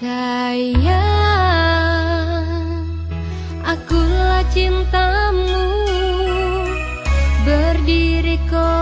Sayang, akulah cintamu. Berdiri kokoh